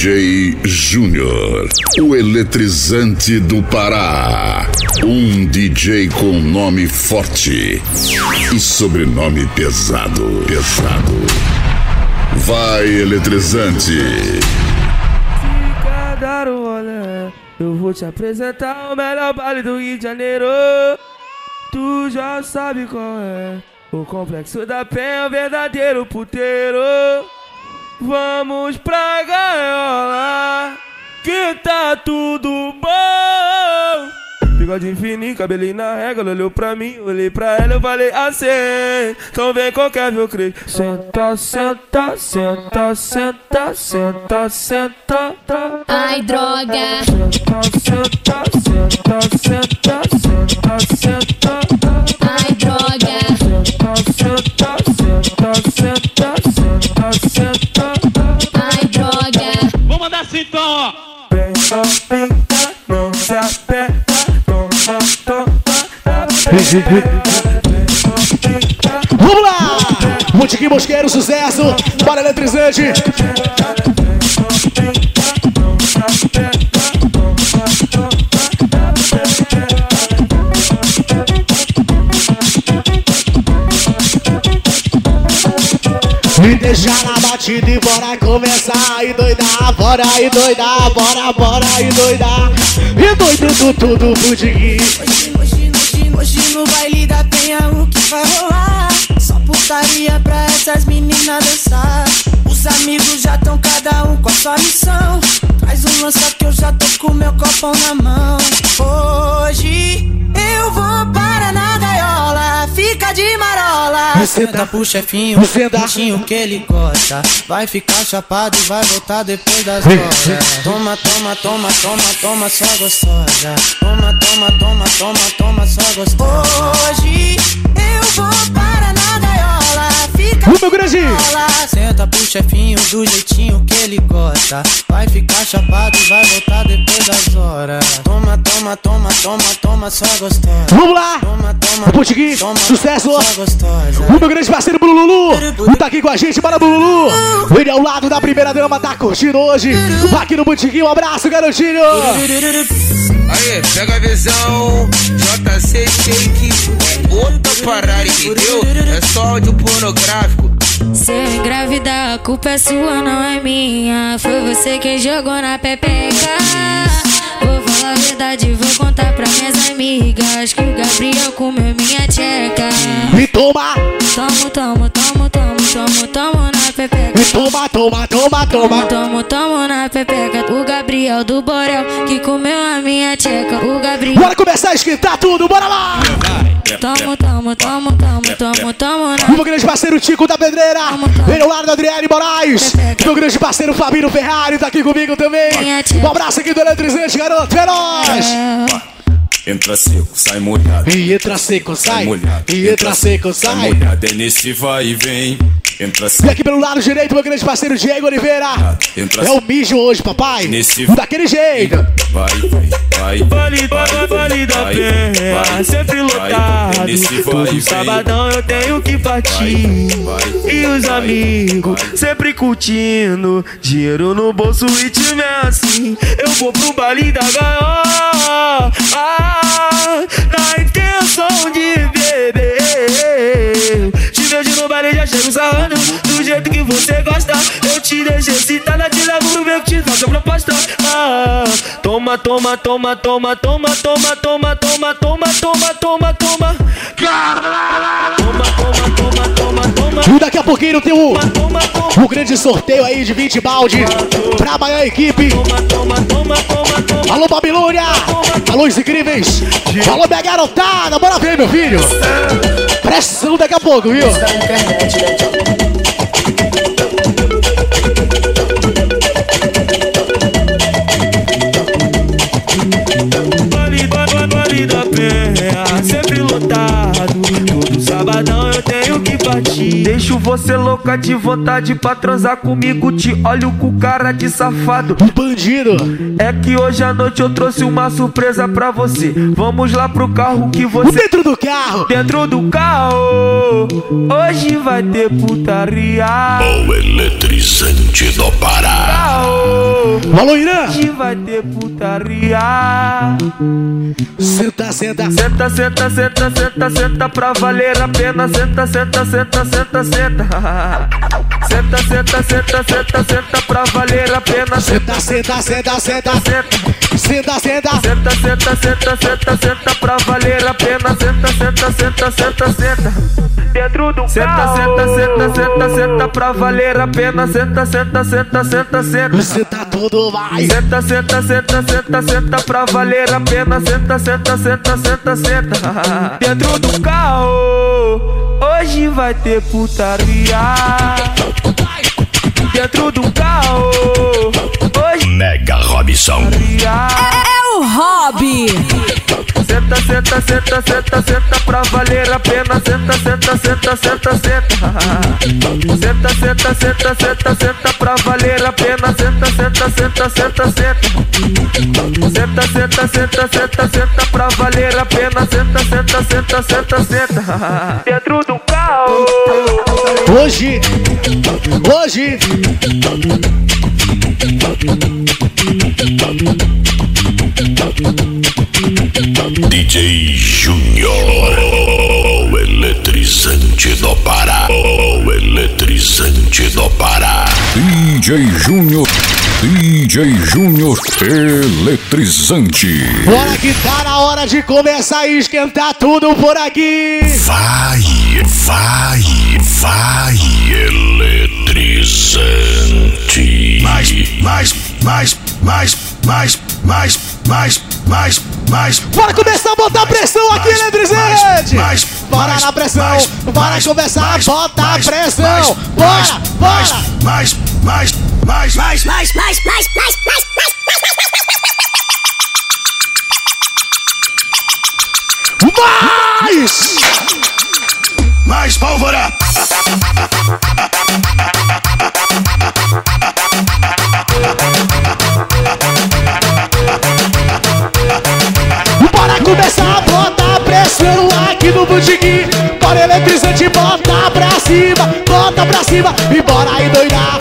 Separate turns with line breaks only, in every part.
DJ Júnior, o eletrizante do Pará. Um DJ com nome forte e sobrenome pesado. Pesado. Vai, eletrizante.
Fica rolê. Eu vou te apresentar o melhor baile do Rio de Janeiro. Tu já sabe qual é. O complexo da penha é o verdadeiro puteiro. Vamos pra gaiola, que tá tudo bom. Bigode fininho, cabelinho na régua, ela olhou pra mim, olhei pra ela, eu falei assim. Então vem qualquer meu. Senta, senta, senta, senta, senta, senta, tá.
Ai, droga.
Senta, senta, senta, senta, senta, senta, tá.
Ai, droga.
Senta, senta, senta, senta, senta, senta,
então, ó.
Pensa, pensa, não se aperta, toma, toma,
Vamos lá! Botiquim Mosqueiro, sucesso! Bora eletrizante! Me deixa na batida e bora começar E doidar, bora e doidar, bora, bora e doidar E doido do tudo Botiquim
Hoje, hoje, hoje, hoje no baile da penha o que vai rolar? Só putaria pra essas meninas dançar. Os amigos já tão cada um com a sua missão. Traz um lança que eu já tô com meu copão na mão. Marola.
Senta
pro chefinho, jeitinho que ele gosta. Vai ficar chapado e vai voltar depois das horas. Toma, toma, toma, toma, toma, só gostosa. Toma, toma, toma, toma, toma, só gostosa. Hoje eu vou para na gaiola, fica
O meu grande!
Senta pro chefinho do jeitinho que ele gosta. Vai ficar chapado e vai voltar depois das horas. Toma, toma, toma, toma, toma, só gostosa.
Vamos lá!
Toma, toma,
Botiquim,
toma,
sucesso!
Só gostosa.
O meu grande parceiro Bululu tá aqui com a gente, para Bululu. Ele é ao lado da primeira dama, tá curtindo hoje. Aqui no Botiquim, um abraço, garotinho.
Aí, pega a visão, JC Shake, é outra parada, entendeu? É só áudio pornográfico.
Se eu engravidar, a culpa é sua, não é minha. Foi você quem jogou na pepeca. Vou falar a verdade, vou contar pra minhas amigas. Que o Gabriel comeu minha tcheca.
E toma,
Tomo, tomo, tomo, tomo, tomo, tomo pepeca.
toma, toma, toma, toma.
Tomo, tomo na pepeca. O Gabriel do Borel que comeu a minha tcheca. O Gabriel.
Bora começar a esquentar tudo, bora lá!
Tomo, tomo, tomo, tomo, tomo, tomo
O
na
meu grande parceiro Tico da Pedreira. Ele é ao lado da Adriane Moraes. Meu grande parceiro Fabinho Ferrari tá aqui comigo também. Um abraço aqui do Eletrizante, garoto. É nóis!
Entra seco, sai molhado.
E entra seco, sai.
molhado.
E entra seco, sai.
molhado. É nesse vai e vem. Entra
E
seco.
aqui pelo lado direito, meu grande parceiro Diego Oliveira.
Entra
É o mijo hoje, papai.
Nesse-
Daquele jeito.
Vai, vai, vai.
Vale, vale, vale da
vai,
penha,
vai,
sempre lotado.
é nesse vai e
Todo sabadão eu tenho que partir.
vai,
E os
vai,
amigos
vai.
sempre curtindo. Dinheiro no bolso e time é assim. Eu vou pro baile da gaiola. Ah, na intenção de beber. Te vejo no baile, já chego sarrando. Do jeito que você gosta. Eu te deixo excitada, te levo no meu te faço proposta. Ah, toma, toma, toma, toma, toma, toma, toma, toma, toma, toma, toma, toma. Toma,
E daqui a pouquinho tem o, o grande sorteio aí de 20 balde pra amanhã, equipe. Alô, Babilônia! Alô, incríveis! Alô, minha garotada! Bora ver, meu filho! Pressão daqui a pouco, viu?
Vale, da sempre lotado. Sabadão eu tenho que partir. Deixa o você louca de vontade pra transar comigo. Te olho com cara de safado.
Bandido.
É que hoje à noite eu trouxe uma surpresa pra você. Vamos lá pro carro que você.
Dentro do carro.
Dentro do carro. Hoje vai ter putaria.
O eletrizante do Pará.
Alô, Irã.
Hoje vai ter putaria.
Senta, senta.
Senta, senta, senta, senta, senta pra valer a pena. Senta, senta, senta, senta, senta. Senta, senta, senta, senta, senta pra valer a pena.
Senta, senta, senta, senta.
Senta.
Senta, senta.
Senta, senta, senta, senta, senta pra valer a pena. Senta, senta, senta, senta, senta. Dentro do senta. Senta, senta, senta, senta pra valer a pena. Senta, senta, senta, senta, senta.
Senta tudo, vai.
Senta, senta, senta, senta, senta pra valer a pena. Senta, senta, senta, senta, senta. Dentro do carro, hoje vai ter putaria. Dentro do carro,
Mega Robson.
É o hobby.
Senta, senta, senta, senta, senta pra valer a pena. Senta, senta, senta, senta, senta. Senta, senta, senta, senta, senta pra valer a pena. Senta, senta, senta, senta, senta. Senta, senta, senta, senta, senta pra valer a pena. Senta, senta, senta, senta, senta. Dentro do carro.
Hoje. Hoje.
DJ Júnior. O eletrizante do Pará. O eletrizante do Pará. DJ Júnior. DJ Júnior eletrizante.
Bora que tá na hora de começar a esquentar tudo por aqui.
Vai, vai, vai, eletrizante. Mais, mais, mais, mais, mais, mais, mais, mais, mais.
Bora começar a botar pressão aqui, eletrizante.
mais,
Bora na pressão. Bora começar a botar pressão. Bora, bora.
mais, mais, mais, mais,
Mais, mais, mais, mais, mais, mais,
Mais.
mais pólvora.
Bora eletrizante, bota pra cima, bota pra cima. E bora aí doidar,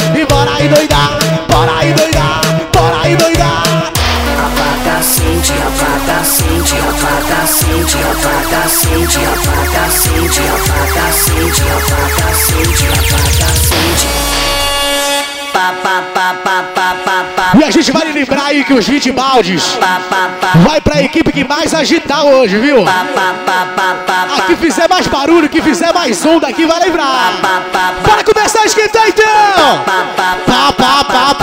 a gente vai lembrar aí que os 20 baldes vai pra equipe que mais agitar hoje, viu? A que fizer mais barulho, que fizer mais onda aqui vai lembrar. Bora começar a esquentar então!
pa, pa,
Pá, pá,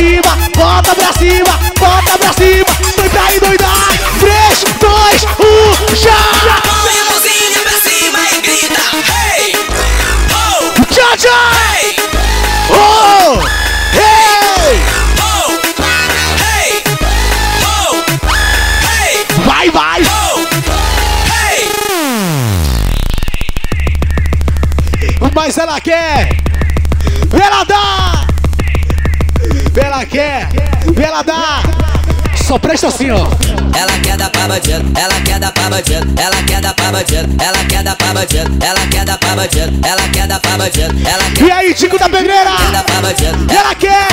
cima, bota pra cima, bota pra cima. Doidar e doidar. 3, 2, 1, já!
Põe a mãozinha pra cima e grita, hey! Oh,
Tchau, tchau!
hey!
Oh! Hey!
Oh! Hey! Oh! Hey!
Vai, vai!
Oh! Hey!
Mas ela quer! Ela dá! Bela quer, Bela dá. Só presta assim, ó.
Ela quer dar pra bandido, ela quer dar pra bandido, ela quer dar pra bandido, ela quer dar pra bandido, ela quer dar pra bandido, ela quer dar pra bandido, ela quer
E aí, Tico da Pedreira? Ela quer!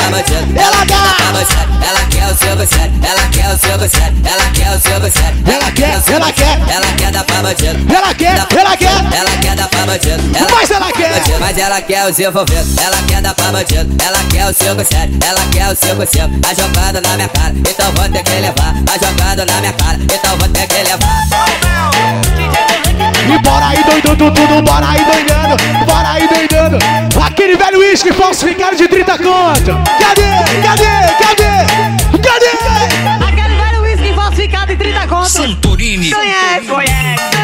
Ela dá!
ela quer o seu sério, ela quer o seu sério, ela quer o seu sério,
Ela quer,
o seu
ela quer.
ela quer dar pra bandido,
Ela quer, ela quer!
ela quer dar pra bandido,
Mas ela quer!
mas ela quer os envolvidos, ela quer dar pra bandido, ela quer o seu sério, ela quer o seu seu, tá jogando na minha cara, então vou ter que levar, tá jogando na minha cara, então vou ter que levar.
E bora aí doidando tudo, bora aí doidando, bora aí doidando. Aquele velho uísque falsificado de 30 conto. Cadê? Cadê? Cadê? Cadê?
Aquele velho whisky falsificado em 30 conto.
Santorini.
Conhece, conhece,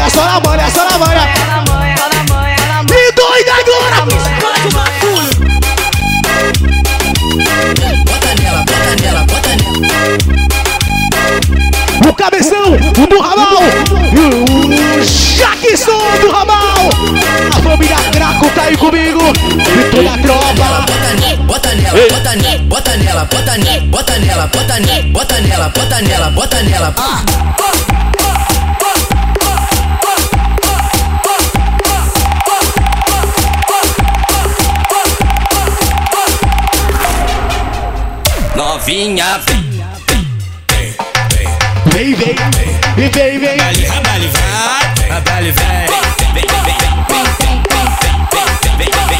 manha, só na manha, só na manha. E doida agora!
O cabeção do ramal e o Jackson do ramal. A família Craco tá aí comigo e toda a tropa.
Bota nela, bota nela, bota nela, bota nela, bota nela, bota nela, bota nela, bota nela, bota nela. Novinha, vem.
Vem, vem. E vem, vem.
Rabale vai, rabale vai.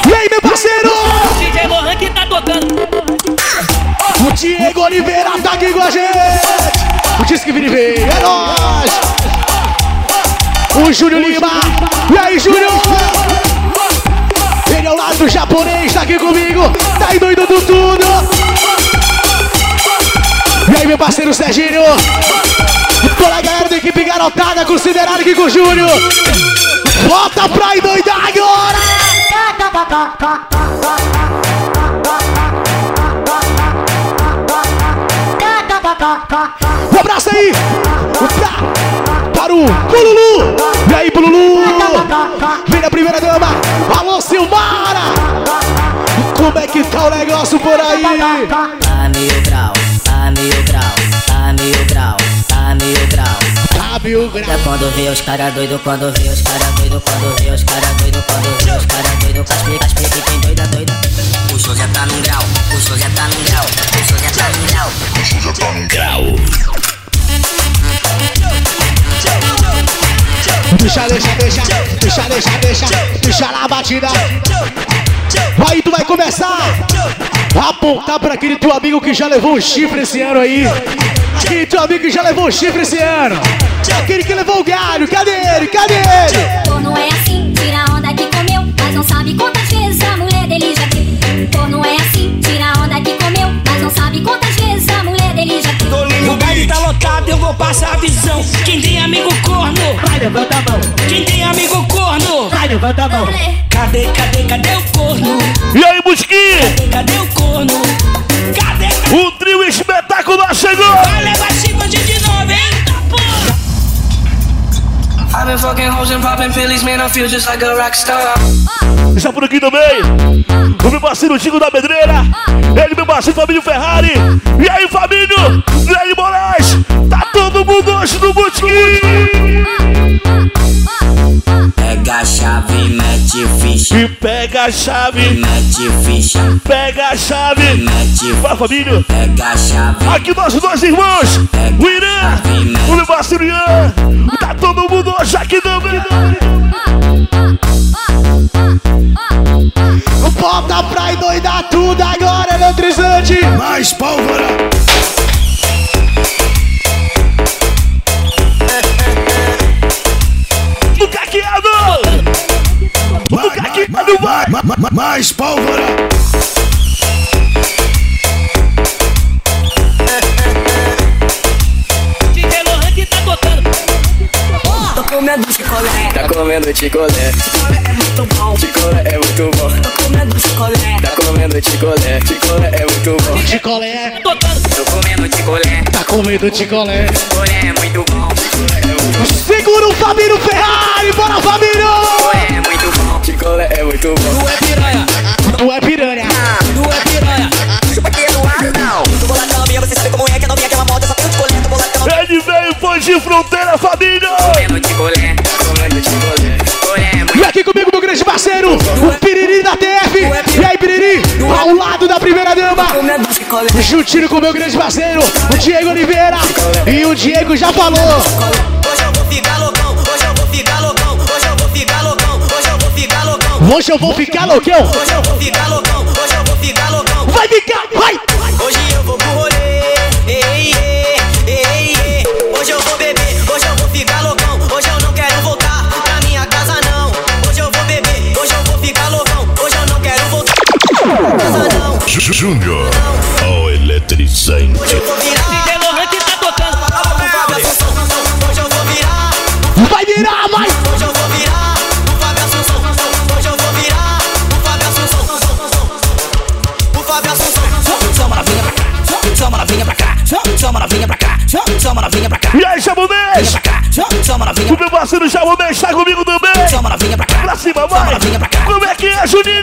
E aí, meu parceiro?
DJ Lohan que tá tocando.
O Diego Oliveira tá aqui com a gente. O Disque Vini veio, é nóis. O Júlio Lima. E aí, Júlio? Ele é o lado japonês, tá aqui comigo. Tá aí doido do tudo. E aí, meu parceiro Serginho. Toda a galera da equipe garotada considerada aqui com o Júlio. Bota pra endoidar agora. Um abraço aí para o Pululu. E aí, Pululu? Vem a primeira dama. Alô, Silmara. Como é que tá o negócio por aí?
Tá mil grau, mil grau, tá mil grau, tá mil grau.
Tá mil grau.
É quando vê os cara doido, quando vê os cara doido, quando vê os cara doido, quando vê os cara doido, caspe, caspe, que tem doida, doida. O show já tá num grau, o show já tá num grau, o show já tá num grau.
Deixa, deixa, deixa, deixa, deixa, deixa, deixa na batida. Aí tu vai começar a apontar pra aquele teu amigo que já levou um chifre esse ano aí. Aquele teu amigo que já levou um chifre esse ano. Aquele que levou o galho, cadê ele? Cadê ele?
É assim, tira onda que comeu, mas não sabe quantas
O baile tá lotado, eu vou passar a visão. Quem tem amigo corno, vai levanta a mão. Quem tem amigo corno, vai levanta a mão. Cadê, cadê, cadê o corno?
E aí, Busquinho?
Cadê o corno? Cadê?
O trio espetacular chegou!
Vai levar
Está por aqui também o meu parceiro Tico da Pedreira. Ele, meu parceiro Fabinho Ferrari. E aí, Fabinho? E aí, Moraes? Tá todo mundo hoje no Busquinho!
Ficha,
E pega a chave,
mete ficha,
pega a chave.
mete
Vai, Fabinho.
Pega a chave,
Aqui nossos dois irmãos, o Irã, o meu parceiro Ian. Tá todo mundo hoje aqui também.
Bota pra endoidar tudo agora, eletrizante.
Mais pólvora. Mais, pólvora.
DJ Lohan que tá tocando.
Tô comendo chocolate,
Tá comendo chicolé,
é muito bom.
chicolé é muito bom.
Tô comendo chocolate,
Tá comendo chicolé, chicolé é muito bom.
Ticolé,
Tocando.
Tô comendo chicolé,
tá com medo de ticolé.
chicolé é muito bom.
Segura o Fabinho Ferrari, bora Fabinho!
Chicolé é muito bom. Chicolé é muito bom.
Tu é piranha,
Tu é piranha.
tu é piranha.
Chupa aqui do ar, não. Tô bolado com a novinha, você sabe como é que a novinha quer uma moto, só tem um com a novinha.
Ele veio, foi de fronteira, Fabinho!
Comendo chicolé, comendo chicolé, chicolé é muito
E aqui comigo, meu grande parceiro, o Piriri da TF. E aí, Piriri, ao lado da primeira dama.
comendo.
Juntinho com o meu grande parceiro, o Diego Oliveira. E o Diego já falou.
Hoje eu vou ficar loucão. hoje eu vou ficar loucão, hoje eu vou ficar loucão.
Vai ficar, vai.
Hoje eu vou pro rolê, ei, ei, ei, ei. Hoje eu vou beber, hoje eu vou ficar loucão, hoje eu não quero voltar pra minha casa não. Hoje eu vou beber, hoje eu vou ficar loucão, hoje eu não quero voltar pra casa não.
Jú- Júnior,
novinha pra cá,
E aí, Chabumês?
pra cá, chama novinha
O meu parceiro Chabumês tá comigo também!
chama
novinha pra cá.
Pra cima, vai!
novinha pra cá.
Como é que é, Juninho?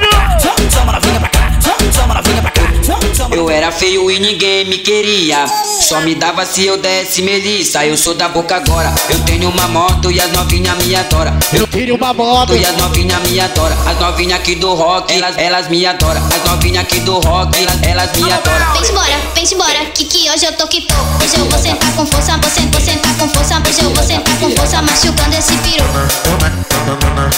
Chama novinha pra cá. Chama novinha pra cá.
Eu era feio e ninguém me queria. Só me dava se eu desse melissa. Eu sou da boca agora. Eu tenho uma moto e as novinhas me adoram.
Eu tenho uma moto
E as novinhas me adoram. As novinhas aqui do rock, elas, elas me adoram. As novinhas aqui do rock, elas, elas me adoram.
Vem embora, vem embora, que que hoje eu tô que tô. Hoje eu vou sentar com força, vou sentar, vou sentar com força. Hoje eu vou sentar com força, machucando esse peru.
Toma, toma, toma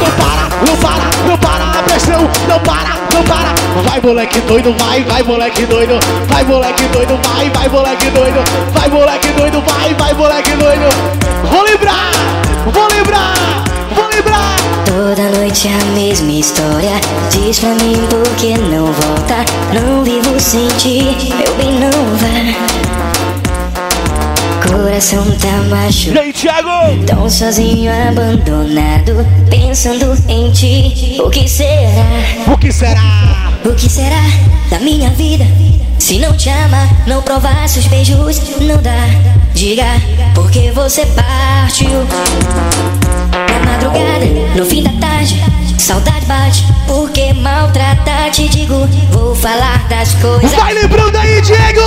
Não para, não para, não para a pressão Não para, não para. Vai moleque doido, vai, vai moleque doido. Vai moleque doido, vai, vai moleque doido. Vai moleque doido, vai, vai moleque doido. Vou lembrar, vou lembrar, vou lembrar
Toda noite a mesma história. Diz pra mim por que não volta? Não vivo sem ti, meu bem não vá Coração tá machucado
E aí, Thiago?
Tão sozinho, abandonado Pensando em ti O que será?
O que será?
O que será da minha vida? Se não te ama, não provasse os beijos Não dá, diga Porque você partiu Na madrugada, no fim da tarde Saudade bate, porque maltrata Te digo, vou falar das coisas
Vai lembrando aí, Diego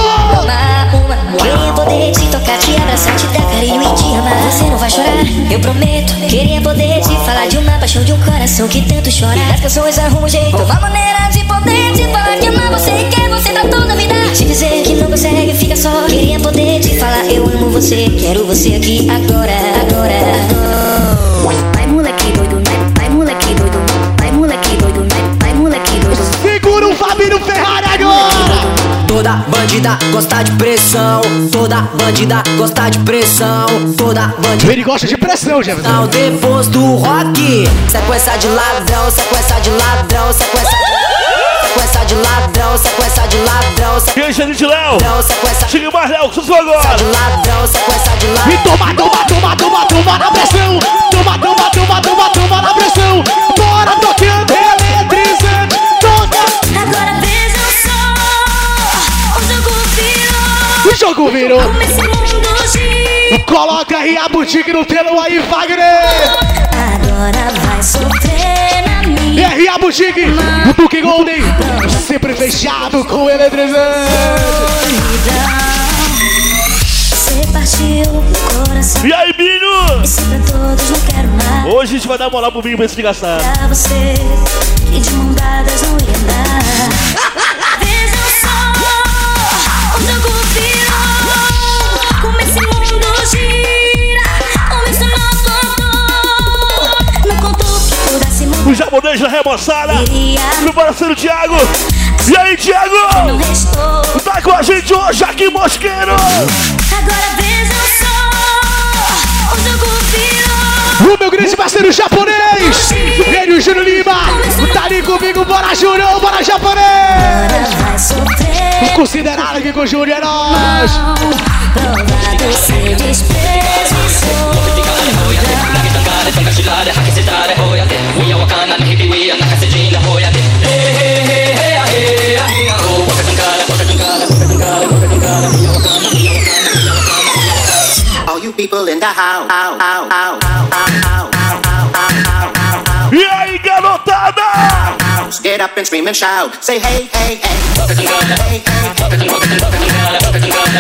uma, uma. Queria poder te tocar, te abraçar, te dar carinho e te amar. Você não vai chorar, eu prometo. Queria poder te falar de uma paixão, de um coração que tanto chora. E das canções arruma um jeito, uma maneira de poder te falar que ama você e quer você pra toda a vida. Te dizer que não consegue, fica só. Queria poder te falar, eu amo você, quero você aqui agora, agora. Vai
Toda bandida gosta de pressão. Toda bandida gosta de pressão. Toda bandida.
Ele gosta de pressão, Jefferson
Não, depois do rock, sequência de ladrão, sequência de ladrão, sequência. Sequência de ladrão, sequência de ladrão,
E aí, Janine Léo?
sequência sequência
Chega mais, Léo, que sou agora!
de ladrão, sequência de ladrão.
E toma, toma, toma, toma, toma na pressão Toma, toma, toma, toma, toma na pressão Bora tocando
O jogo virou.
Coloca aí a boutique no telo aí, Wagner
Agora vai sofrer na
E
minha
aí a boutique O Duque Golden Sempre fechado com eletrizante.
E aí, Binho? Hoje a gente vai dar moral pro Binho pra esse gastar.
Pra você que de mão dadas não ia pudesse mudar.
O japonês da remoçada.
Iria,
Meu parceiro Thiago. E aí, Thiago? Tá com a gente hoje aqui, Mosqueiro.
Agora vejam só, o jogo virou.
O meu grande parceiro japonês Ele, o Júnior Lima Tá ali comigo, bora Júnior, bora japonês. Considerado aqui com o Júnior é nós
Provado seu desprezo e solidão.
All you people in the house, house, house, house, house, house, house,
E aí, garotada?
house, get up and scream and shout. Say hey, hey, hey. Hey, hey,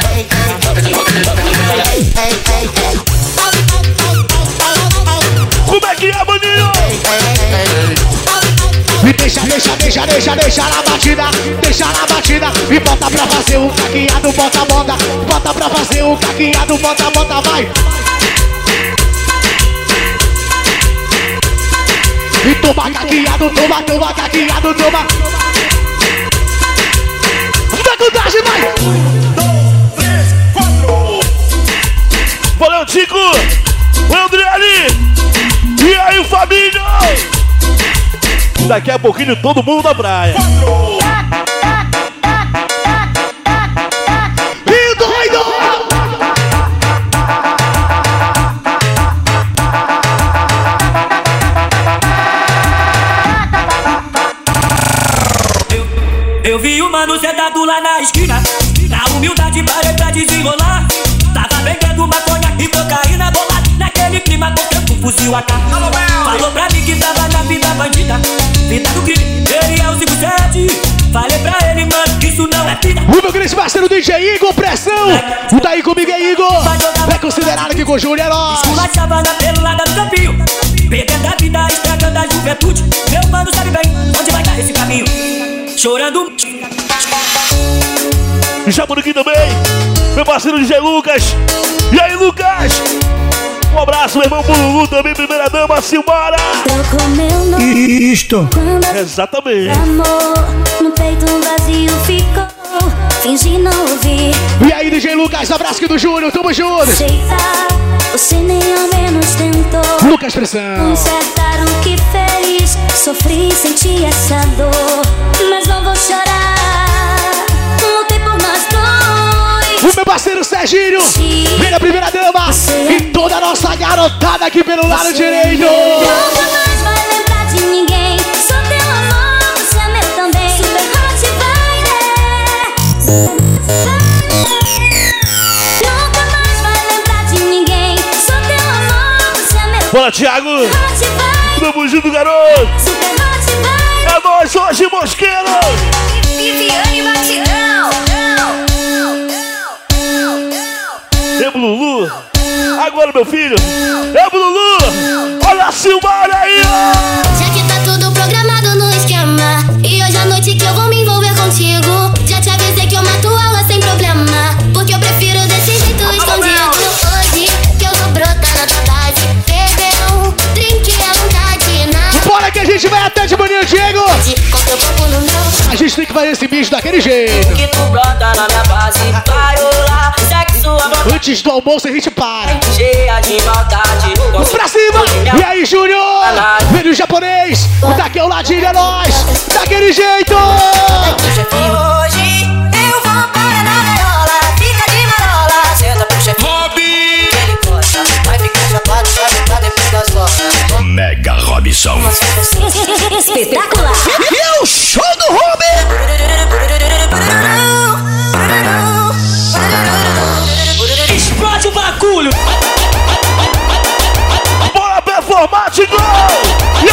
hey. Hey, hey, hey, hey.
Como é que é, maninho?
E deixa, deixa, deixa, deixa, deixa na batida Deixa na batida E bota pra fazer o caqueado, bota, bota Bota pra fazer o caqueado, bota, bota, vai E toma caqueado, toma, toma caqueado, toma Da contagem, vai!
Valeu, Tico. O Andriani. E aí, Fabinho. Daqui a pouquinho todo mundo na praia.
E doido!
Eu vi o mano sentado lá na esquina. Na desenrolar. Tava vendendo maconha e cocaína bolada. Naquele clima fuzil AK. Falou pra mim que tava na vida bandida. Vida do crime, ele é o 57. Falei pra ele, mano, que isso não é vida.
O meu grande parceiro DJ Igor Pressão. O tá aí comigo é Igor. É considerado que com o Júnior é nós.
Uma savana pelo lado do campinho. Perdendo a vida, estragando a juventude. Meu mano sabe bem onde vai dar esse caminho. Chorando.
Jaburuqui também. Meu parceiro DJ Lucas. E aí, Lucas? Um abraço, meu irmão Bululu, também, primeira dama, Silmara.
Trocou meu nome
Isto. Exatamente.
amor No peito vazio ficou Fingi não ouvir
E aí, DJ Lucas, abraço aqui do Júnior, tamo junto.
Aceitar Você nem ao menos tentou
Lucas Pressão.
Consertaram que fez Sofri, senti essa dor Mas não vou chorar
parceiro Serginho. Vem a primeira dama. E toda a nossa garotada aqui pelo lado direito.
Nunca mais vai lembrar de ninguém Sou teu amor, você é meu também Super hot vai Nunca mais vai lembrar de ninguém Sou teu amor, você é meu
Bora, Thiago. Tamo junto, garoto. É nóis hoje, mosqueiro.
Viviane Batidão
É Bululu. Agora, meu filho. É Bululu. Olha a Silmara aí, ó.
Já que tá tudo programado no esquema E hoje à noite que eu vou me envolver contigo Já te avisei que eu mato aula sem problema Porque eu prefiro desse jeito escondido Hoje que eu vou brotar na tua base Beber um drink à vontade na
Bora que a gente vai até de manhã, Diego.
Com teu corpo no meu
A gente tem que fazer esse bicho daquele jeito. Antes do almoço a gente para.
Cheia de maldade.
Vamos pra cima! E aí, Júnior? Vem o japonês! Daqui é o ladinho, é nós! Daquele jeito!
Hoje eu vou para
Mega Robson.
Espetacular
E o show do Ruben!
Explode o bagulho!
Bora performático! E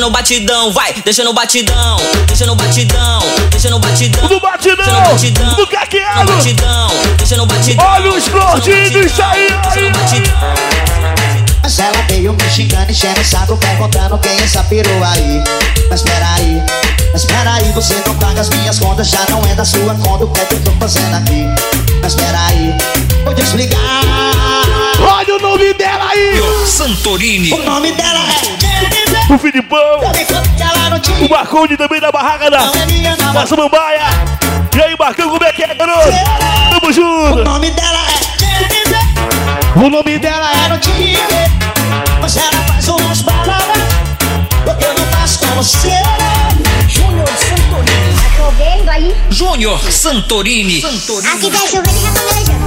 Deixa no batidão, vai, deixa no batidão, deixa no batidão, deixa no batidão.
No batidão,
deixa no batidão,
no caqueado.
no batidão, deixa no batidão.
Olha os gordinhos aí, aí.
Mas ela veio me xingando, enchendo o saco, perguntando quem é essa perua aí. Mas peraí, mas peraí, você não paga as minhas contas, já não é da sua conta, o que é que eu tô fazendo aqui? Mas peraí, vou te explicar.
Olha o nome dela aí!
Santorini.
O nome dela é
O Filipão, o Marconi também da barraca da, da Samambaia. E aí, Marcão, como é que é, garoto? Tamo junto!
O nome dela é
O nome dela
te ver, mas ela faz umas palavras, porque eu não faço com você. Júnior Santorini.
Tá chovendo aí?
Júnior Santorini.
Aqui tá chovendo e e Aqui tá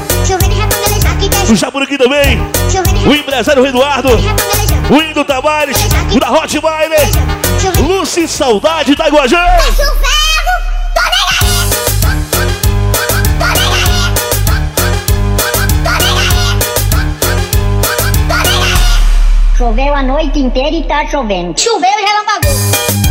O Jaburuqui também, o empresário Eduardo, o Indo Tavares, o da Hot Miner, Lucy Saudade da Guajã.
Choveu a noite inteira e tá chovendo. Choveu e relambagou.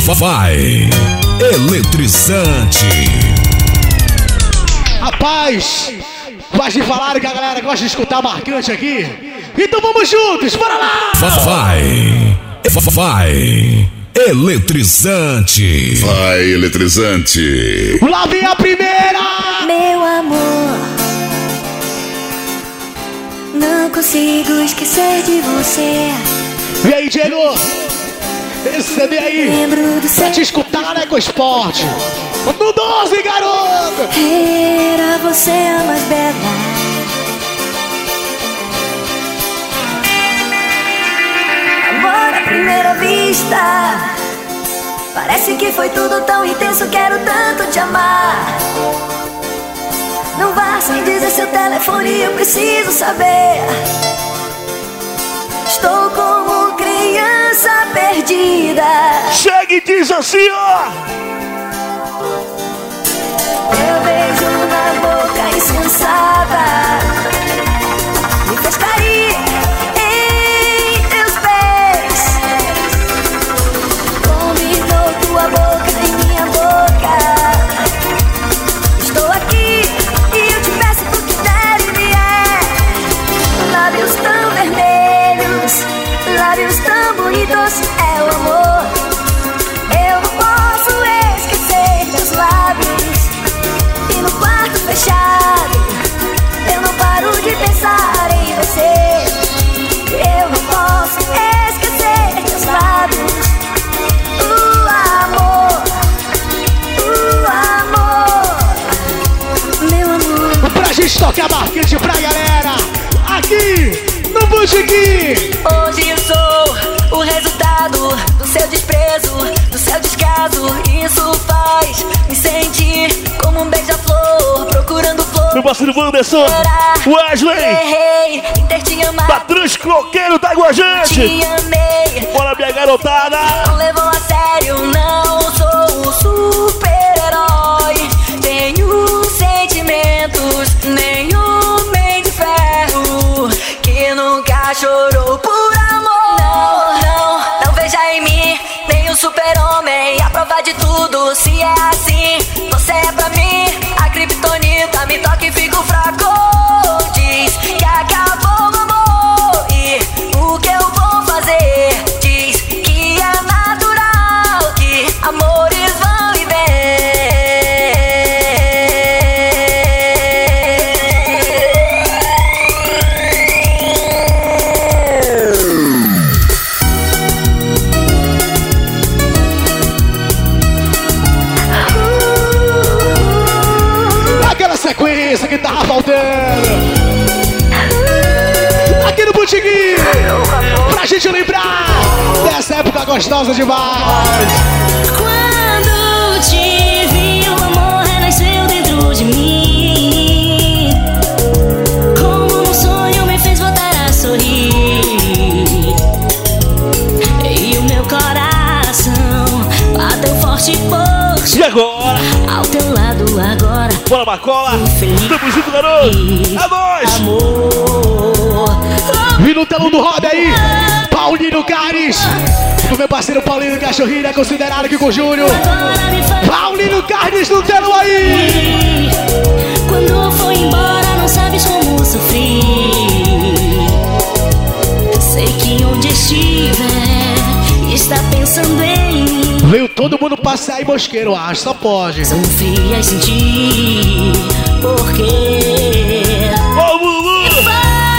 Vai. Eletrizante.
Rapaz, mas de falaram que a galera gosta de escutar marcante aqui. Então vamos juntos, bora lá!
Vai. Vai. Eletrizante.
Vai, eletrizante.
Lá vem a primeira!
Meu amor, não consigo esquecer de você.
E aí, Diego? Esse CD é aí, pra te escutar, né, com esporte. No 12, garoto!
Era você é a mais bela.
Amor à primeira vista. Parece que foi tudo tão intenso, quero tanto te amar. Não vá sem dizer seu telefone, eu preciso saber. Estou com perdida.
Chega e diz assim, ó.
No
Boutique
Hoje eu sou o resultado do seu desprezo, do seu descaso. Isso faz me sentir como um beija-flor procurando flor.
Meu parceiro Wanderson, Wesley,
Errei em ter te amado.
Patrus Croqueiro tá com a gente.
Te amei.
Bora, minha garotada.
Não levou a sério, não
gostosa demais
Quando te vi, o amor renasceu dentro de mim. Como um sonho me fez voltar a sorrir. E o meu coração bateu forte por.
E agora?
Ao teu lado agora.
Bora, Macola. Tamo junto, garoto. É nóis.
E no telão do roda aí Paulinho Cares O meu parceiro Paulinho Cachorrinho é considerado aqui com o Júnior Paulinho Carnes no telão aí
Quando foi embora, não sabes como sofri. Sei que onde estiver, está pensando em mim.
Veio todo mundo passear em Mosqueiro, acho, só pode
São frias sem ti, porque.
Ô, Lulu!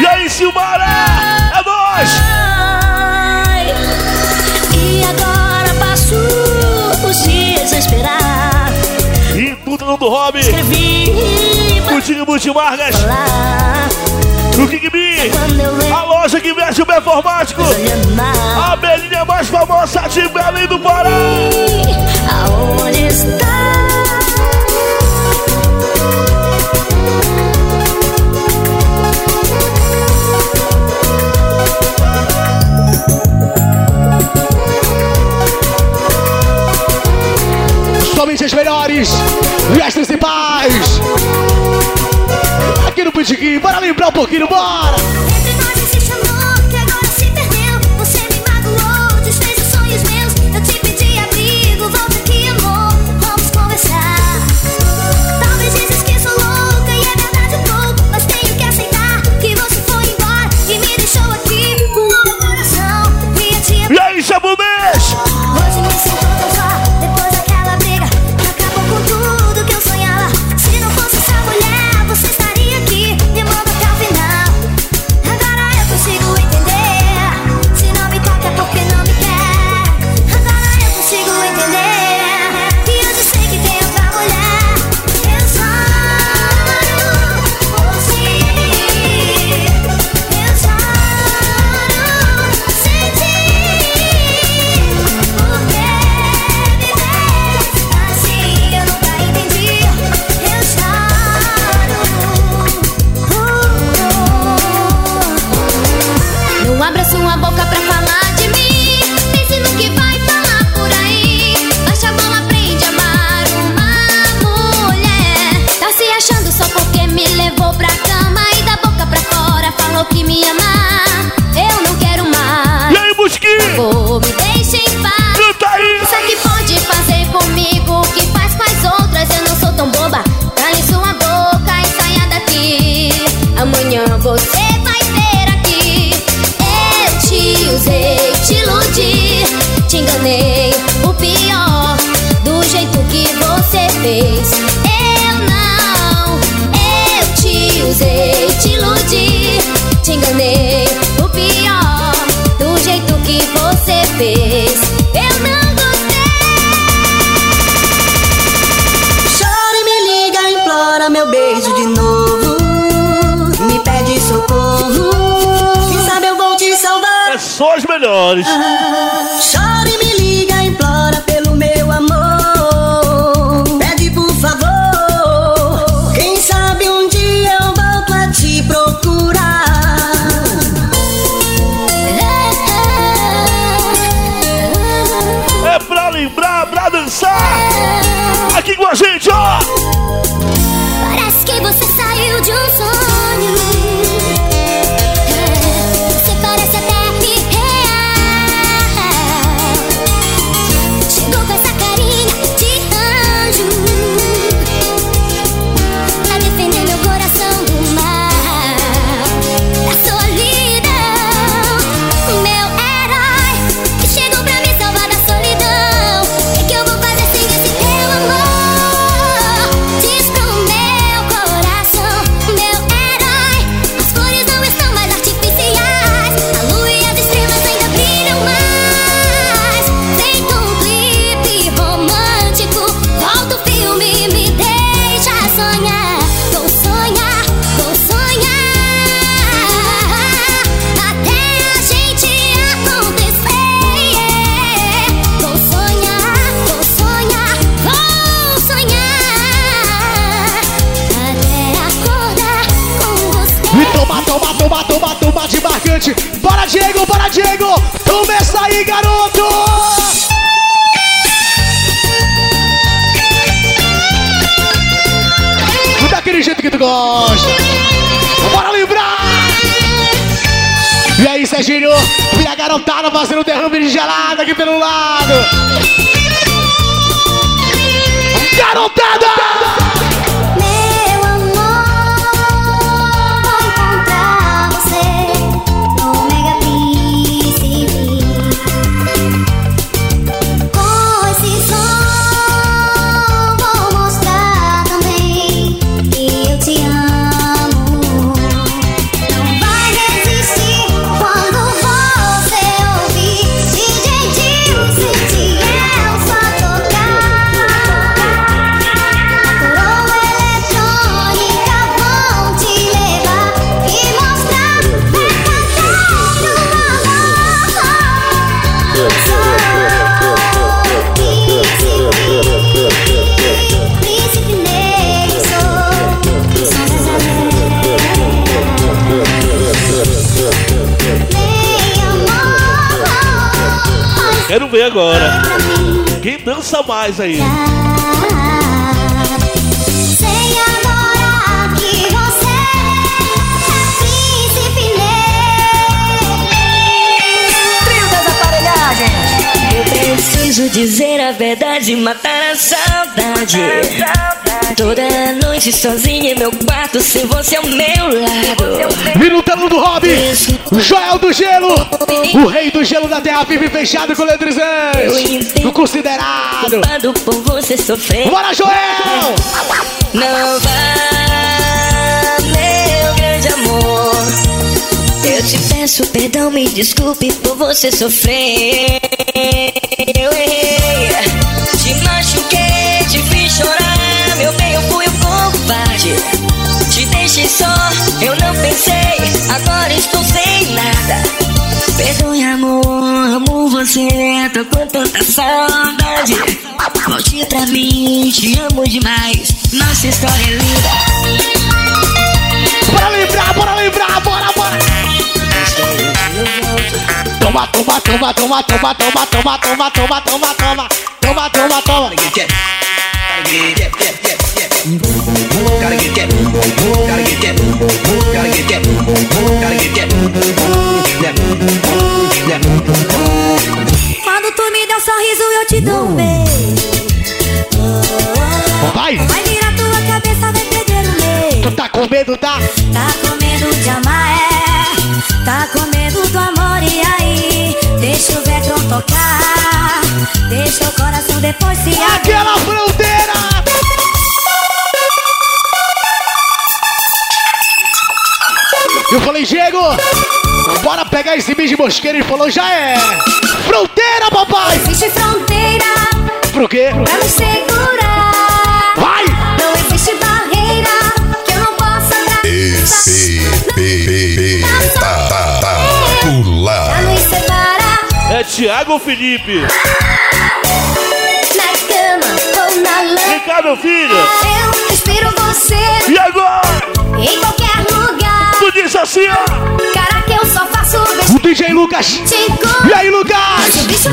E aí, Silmara? Do Hobby.
Escrevi
Contigo, Multimarcas. O King B. A loja que veste o performático. A belinha mais famosa de
pouquinho, bora
falou que
melhores.
Chora e me liga, implora pelo meu amor. Pede por favor. Quem sabe um dia eu volto a te procurar.
É pra lembrar, pra dançar. Aqui com a gente, ó.
Garotada fazendo derrame de gelada aqui pelo lado.
Ver agora. Quem dança mais aí?
Sem agora que você é
preciso dizer a verdade e matar a saudade. Toda noite sozinha em meu quarto, sem você ao meu lado.
Minutando do Hobby, Joel do Gelo, o rei do gelo da terra vive fechado com eletrizante. O considerado.
Por você sofrer.
Bora, Joel!
Não vá, meu grande amor. Eu te peço perdão, me desculpe por você sofrer. Eu errei, te machuquei, Agora estou sem nada. Perdoe, amor, amo você. Tô com tanta saudade. Volte pra mim, te amo demais. Nossa história é linda.
Bora lembrar, bora lembrar, bora, bora!
Volto.
Toma, toma, toma, toma, toma, toma, toma, toma, toma, toma, toma. Toma, toma, toma.
Gotta get get. Gotta get get, gotta get get, gotta get get. Get, get.
Quando tu me der um sorriso, eu te dou um beijo.
Vai!
Vai virar tua cabeça, vai perder o medo.
Tu tá com medo, tá?
Tá com medo de amar, é. Tá com medo do amor, e aí? Deixa o vetron tocar. Deixa o coração depois se abrir.
Aquela fronteira! Eu falei, Diego, bora pegar esse bicho de mosqueiro. Ele falou, já é. Fronteira, papai!
Existe fronteira
Pro quê?
pra me segurar.
Vai!
Não existe barreira que eu não possa dar.
ECPB tá, tá, tá,
Pra
pular.
nos separar.
É Thiago Felipe.
Na cama ou na lama.
Vem cá, meu filho.
Eu inspiro você
E agora?
em qualquer
disse assim, ó.
Cara que eu só faço
O DJ Lucas! E aí, Lucas?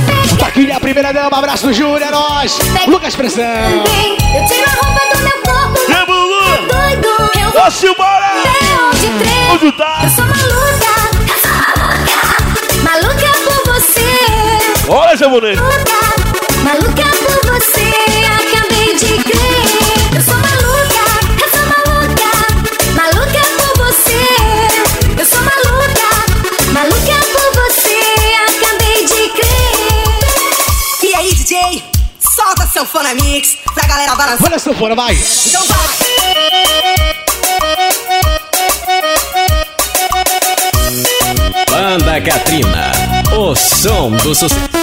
Pega
Tá a primeira dama, abraço do Júnior, é nós! Lucas Pressão!
eu tiro a roupa do meu corpo.
E Bulu?
Doido, eu vou até onde.
Onde tá?
Eu sou maluca, eu sou maluca. Maluca por você.
Olha, seu boneco.
Maluca, maluca por você. Acabei de crer. Eu sou maluca,
DJ? Solta seu fone mix pra galera balançar.
Olha a sanfona, vai!
Então vai.
Banda Catrina, o som do sucesso.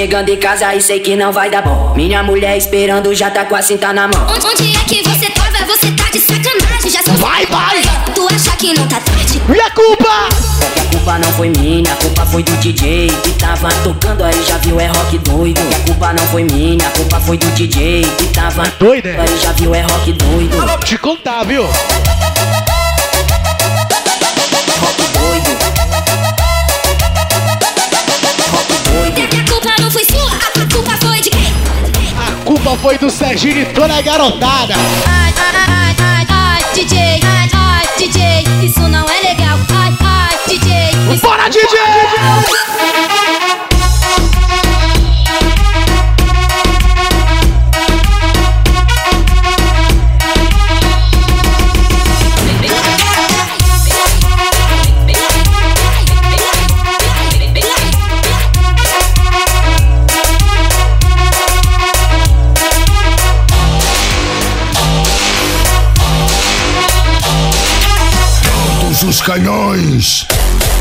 Chegando em casa e sei que não vai dar bom. Minha mulher esperando já tá com a cinta na mão.
Onde, onde é que você tava? Você tá de sacanagem. Já são
Vai, vai!
Tu acha que não tá tarde?
E a culpa?
Só que a culpa não foi minha, a culpa foi do DJ que tava tocando aí, já viu, é rock doido. E a culpa não foi minha, a culpa foi do DJ que tava
Doido, é?
aí, já viu, é rock doido.
Te contar, viu?
Foi
do Serginho e toda a garotada.
Ai, ai, ai, ai, DJ, ai, ai, DJ, isso não é legal. Ai, ai, DJ, isso
Bora, DJ!
Todos os canhões.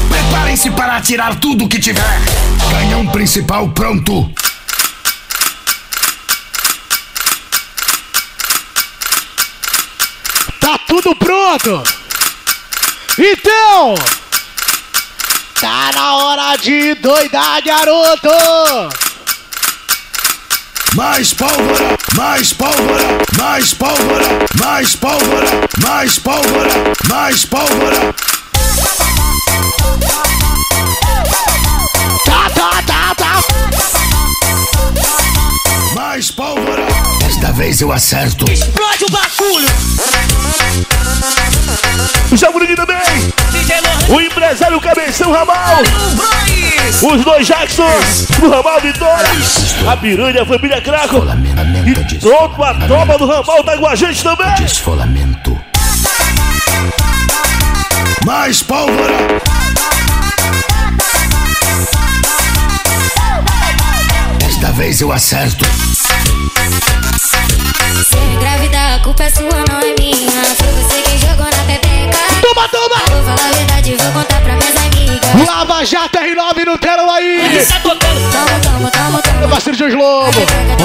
Preparem-se para atirar tudo que tiver. Canhão principal pronto.
Tá tudo pronto! Então, tá na hora de doidar, garoto.
Mais pólvora, mais pólvora, mais pólvora, mais pólvora, mais pólvora, mais pólvora.
Tá,
Mais pólvora. Desta vez eu acerto.
Explode o bagulho!
O Jaburinho também. O empresário Cabeção Ramal. Os dois Jacksons do Ramal Vitória. A piranha, a família Craco. E toda a tropa do Ramal tá com a gente também.
Desfolamento. Mais pólvora. Desta vez eu acerto.
Se engravidar, a culpa é sua, não é minha. Foi você quem jogou na pepeca.
Toma, toma!
Vou falar a verdade, vou contar pra minhas amigas.
Lava Jato R9 no telão aí.
Tamo, tamo, tamo, tamo.
Meu parceiro Jorge Lobo.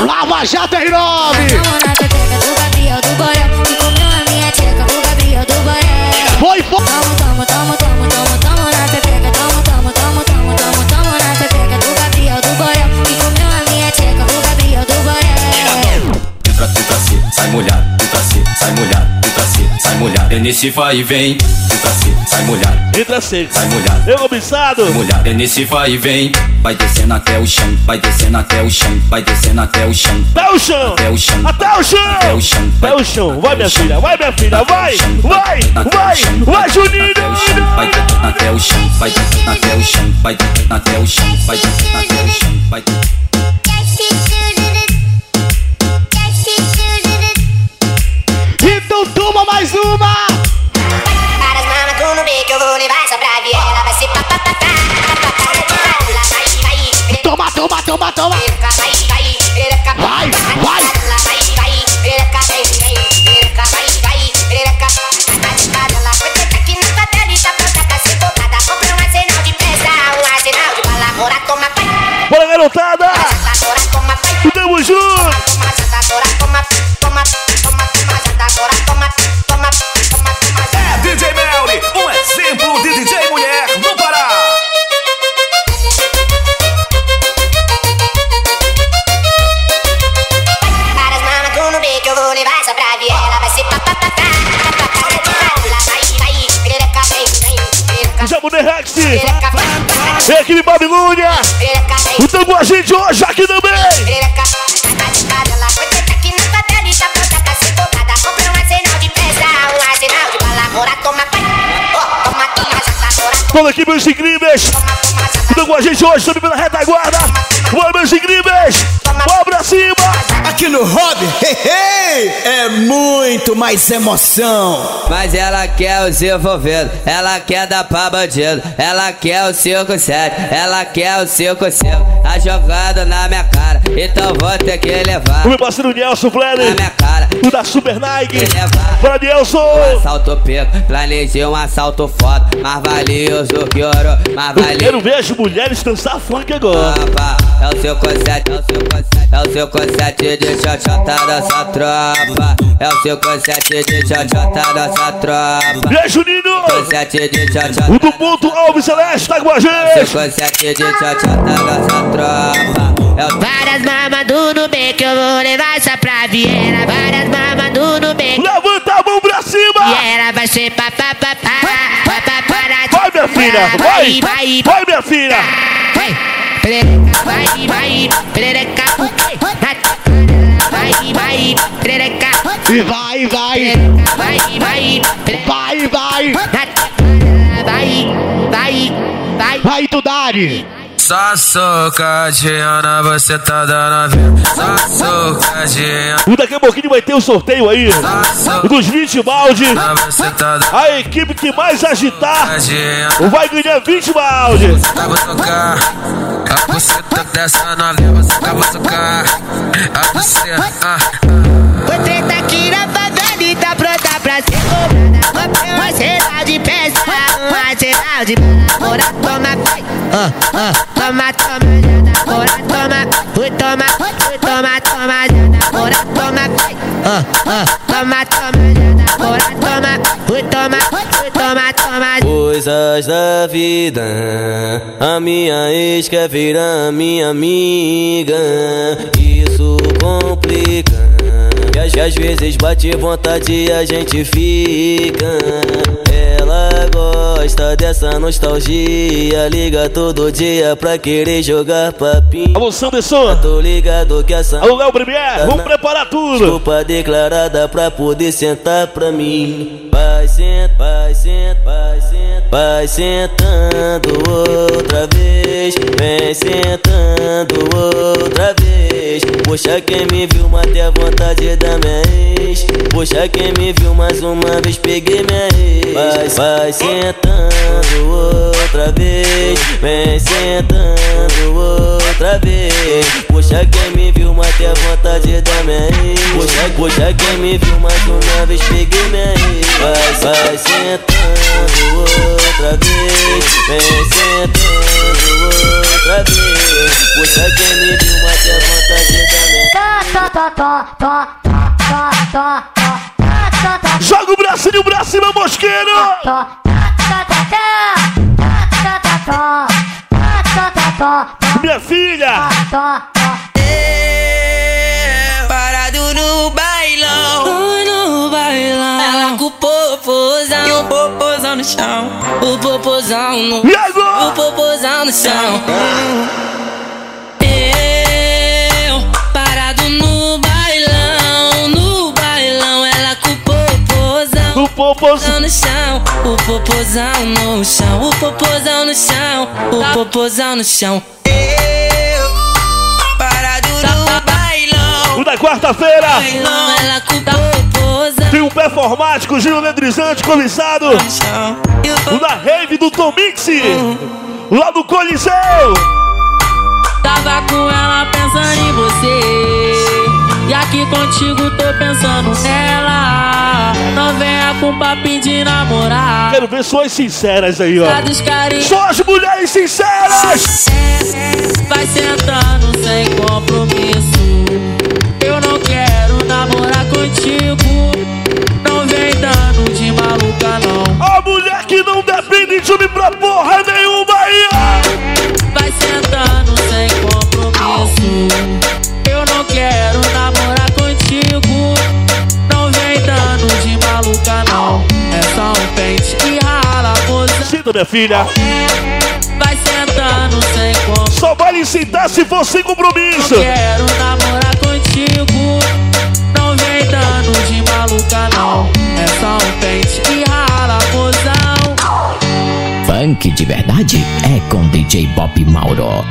Lava Jato R9.
Tamo na pepeca do Gabriel do Borel. Que comeu a minha tcheca, o Gabriel do Borel.
Foi, foi.
Tamo, tamo, tamo, tamo, tamo, tamo
molhado, entra se, sai molhado, entra se, sai molhado. É nesse vai e vem, entra se, sai molhado,
Entra seco.
sai molhado.
Eu cobiçado.
Molhado, é nesse vai e vem, vai descendo até o chão, vai descendo até o chão, vai descendo até o chão.
Até o chão.
Até o chão.
Até o chão.
Até o chão.
Até o chão. Vai, minha filha. Vai, minha filha. Vai. Vai. Vai. Vai, Juninho.
Vai descendo até o chão, vai descendo até o chão, vai descendo até o chão, vai descendo até o chão, vai
Para as mamas do que eu vou levar essa pra viela. Vai ser papapá. Vai, vai,
Toma, toma, toma, toma.
vai, vai,
Vai,
com a gente hoje também pela retaguarda.
Muito mais emoção.
Mas ela quer o se envolvendo, ela quer dar pra bandido, ela quer o 5-7, ela quer o 5-5, tá jogando na minha cara, então vou ter que levar.
O meu parceiro Nelson Flair.
Na minha cara.
O da Super Nike.
Levar.
Bora, Nelson.
Um assalto pico, planejei um assalto foda, mais valioso que ouro, mais
Eu
valioso.
quero ver as mulheres dançar funk agora.
É o seu conceito, é o seu conceito, é o seu conceito de xoxota dessa tropa. É o seu conceito de xoxota dessa tropa.
E aí, Juninho?
Conceito de xoxota.
O do ponto Alves Celeste tá com a gente.
conceito de xoxota dessa tropa. É o
Várias mamas do que eu vou levar essa pra Viena. Várias mamas do Nubê.
Levanta a mão pra cima.
E ela vai ser papapá.
Vai, minha filha. Vai.
vai,
Vai, minha filha.
vai. Vai, vai, perereca. Vai, vai, perereca.
E vai, vai.
Vai, vai,
Vai, vai.
vai, vai, vai.
Vai, Tudari.
Só socadinha, você tá dando vida. Só socadinha.
E daqui a pouquinho vai ter o sorteio aí. Dos 20 balde.
Tá
A equipe que mais agitar vai ganhar 20 balde.
Tá vou tocar, a buceta dessa na leva, você tá vou tocar, a buceta,
pra ser cobrada. Um arsenal de peça, um arsenal de. Bora, toma. Ah. Toma, toma, já dá. Bora, toma. Fui, toma, fui, toma, toma, já dá. Bora, toma. Ah. Toma, toma, já dá. Bora, toma. Fui, toma, fui, toma, toma,
coisas da vida. A minha ex quer virar minha amiga. Isso complica. E às, vezes bate vontade e a gente fica. Ela gosta dessa nostalgia. Liga todo dia pra querer jogar papinho.
Alô, Sanderson.
Tô ligado que essa.
Alô, Léo Premier. Vamos preparar tudo.
Desculpa declarada pra poder sentar pra mim. Vai senta, vai senta, vai senta, vai sentando outra vez. Vem sentando outra Poxa, quem me viu matei a vontade da minha Poxa, quem me viu mais uma vez peguei minha ex. Vai, vai sentando outra vez. Vem sentando outra vez. Poxa, quem me viu matei a vontade da minha ex. Poxa, quem me viu mais uma vez peguei minha ex. Vai, vai sentando outra vez. Vem sentando outra vez. Poxa, quem me viu matei a vontade da minha ex.
Joga o bracinho pra cima, mosqueiro! Minha filha!
Parado no bailão.
No bailão.
Ela com o popozão. E o popozão no chão.
O popozão no.
E agora?
O popozão no chão.
Popozão.
O popozão
no chão. O popozão no chão. O popozão no chão. O popozão no chão. Eu parado no bailão.
O da quarta-feira!
Bailão, ela com o popozão.
Tem um performático, Giro Eletrizante, colisado. O da Rave do Tom Mix. Lá do Coliseu.
Tava com ela pensando em você. E aqui contigo tô pensando nela. Não venha com papinho de namorar.
Quero ver suas sinceras aí, ó. Só as mulheres sinceras!
Vai sentando sem compromisso. Eu não quero namorar contigo. Não vem dando de maluca, não.
A mulher que não depende de homem pra porra nenhuma aí, minha filha.
Vai sentando sem compromisso.
Só vale sentar se for sem compromisso.
Não quero namorar contigo. Não vem dando de maluca, não. É só um pente e rala a mozão.
Funk de verdade é com DJ Bob Mauro.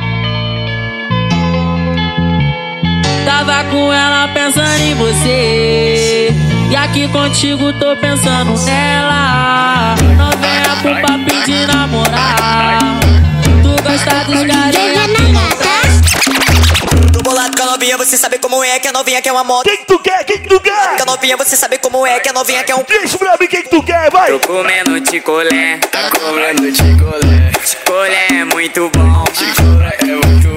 Tava com ela pensando em você. E aqui contigo tô pensando nela. Não venha com papinho de namorar. Tu gosta dos carinha que não tá.
Tô bolado com a novinha, você sabe como é que a novinha quer uma moto.
Quem que tu quer? Quem que tu quer?
Com a novinha, você sabe como é que a novinha quer um.
Diz pra mim quem que tu quer, vai!
Tô comendo ticolé, tá comendo ticolé. Ticolé é muito bom. Ticolé é muito bom.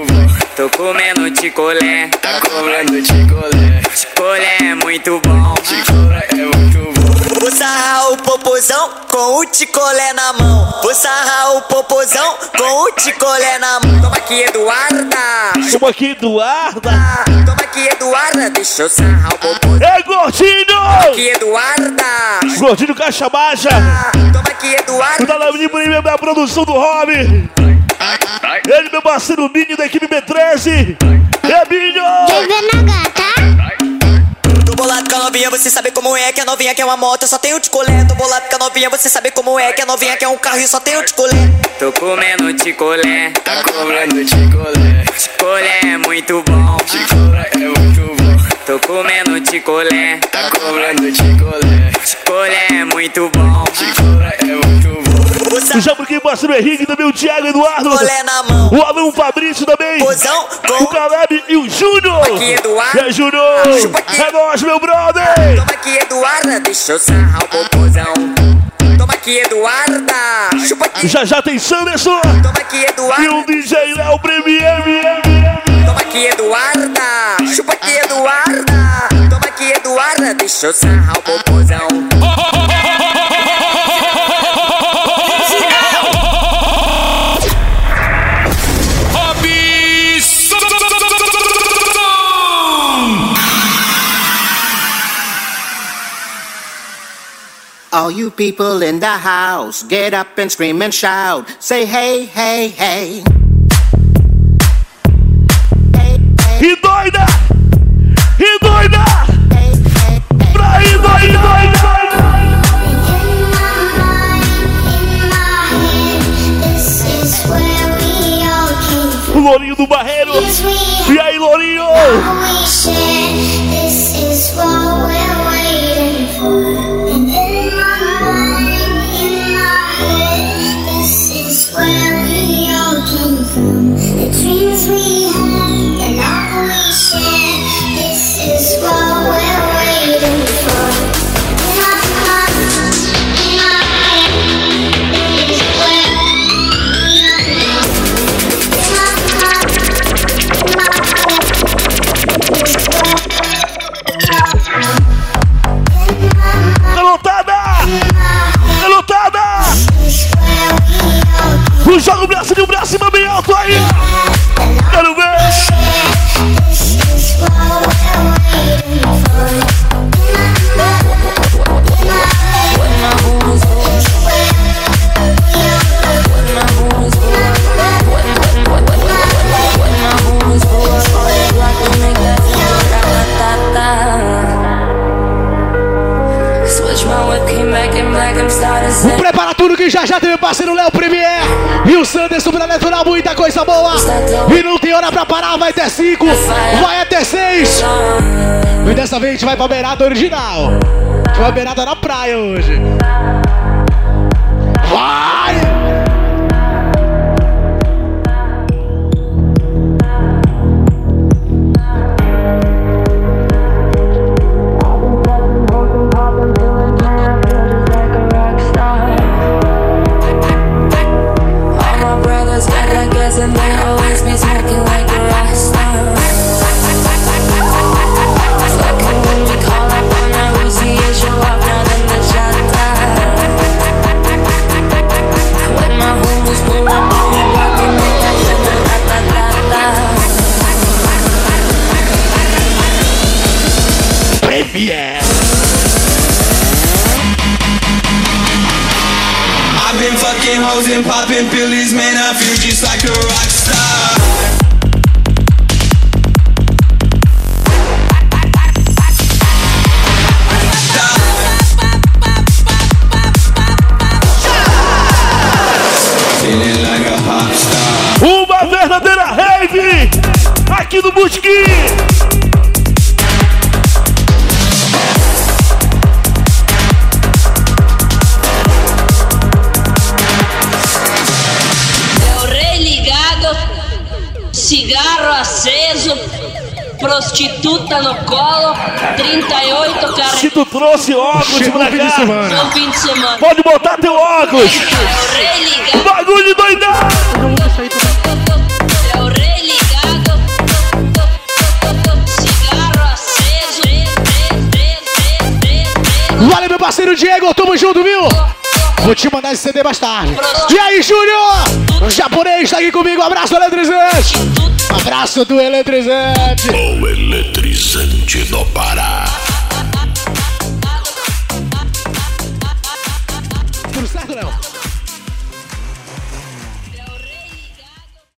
Tô comendo ticolé, tá comendo ticolé. Ticolé é muito bom. Ticolé é muito bom.
Vou sarrar o popozão com o ticolé na mão. Vou sarrar o popozão com o ticolé na mão. Toma aqui, Eduarda.
Toma aqui, Eduarda.
Toma aqui, Eduarda. Deixa eu sarrar o popozão.
Ei, gordinho!
Toma aqui, Eduarda.
Gordinho Caixa Baixa.
Toma aqui, Eduarda.
Bonimia é a produção do Hobby. Ele, meu parceiro Binho da equipe B13. É Binho!
Tô bolado com a novinha, você sabe como é que a novinha quer uma moto, eu só tenho ticolé. Tô bolado com a novinha, você sabe como é que a novinha quer um carro e eu só tenho ticolé.
Tô comendo ticolé, tá comendo ticolé. Ticolé é muito bom. Ticolé é muito bom. Tô comendo ticolé, tá comendo ticolé. Ticolé é muito bom. Ticolé é muito bom.
O Jabuquim, parceiro Henrique, também o Thiago Eduardo.
Ticolé na mão.
O Alan Fabrício também.
Pozão com
O Caleb e o Júnior.
aqui, Eduardo.
É Júnior.
Aqui.
É nóis, meu brother.
Toma aqui, Eduarda. Deixa eu sarrar o popozão. Toma aqui, Eduarda. Chupa aqui.
Já já tem Sanderson.
Toma aqui, Eduarda.
E o DJ Léo Premier.
Toma aqui, Eduarda. Eduarda, toma aqui, Eduarda, deixa eu sarrar o popozão.
All you people in the house, get up and scream and shout. Say hey, hey, hey.
hey, hey. Que doida! doida! Pra ir doida, Lourinho do Barreiro! E aí, Lourinho?
gente vai pra beirada original. Uma beirada na praia hoje.
30 no
colo, 38.
Se tu trouxe óculos pra cá,
semana. fim de semana.
Pode botar teu óculos.
É o
Bagulho de
É o
meu parceiro Diego, tamo junto, viu? Vou te mandar esse CD mais tarde. E aí, Júnior? O japonês tá aqui comigo. Um abraço, eletrizante. Um abraço do eletrizante.
O eletrizante do Pará.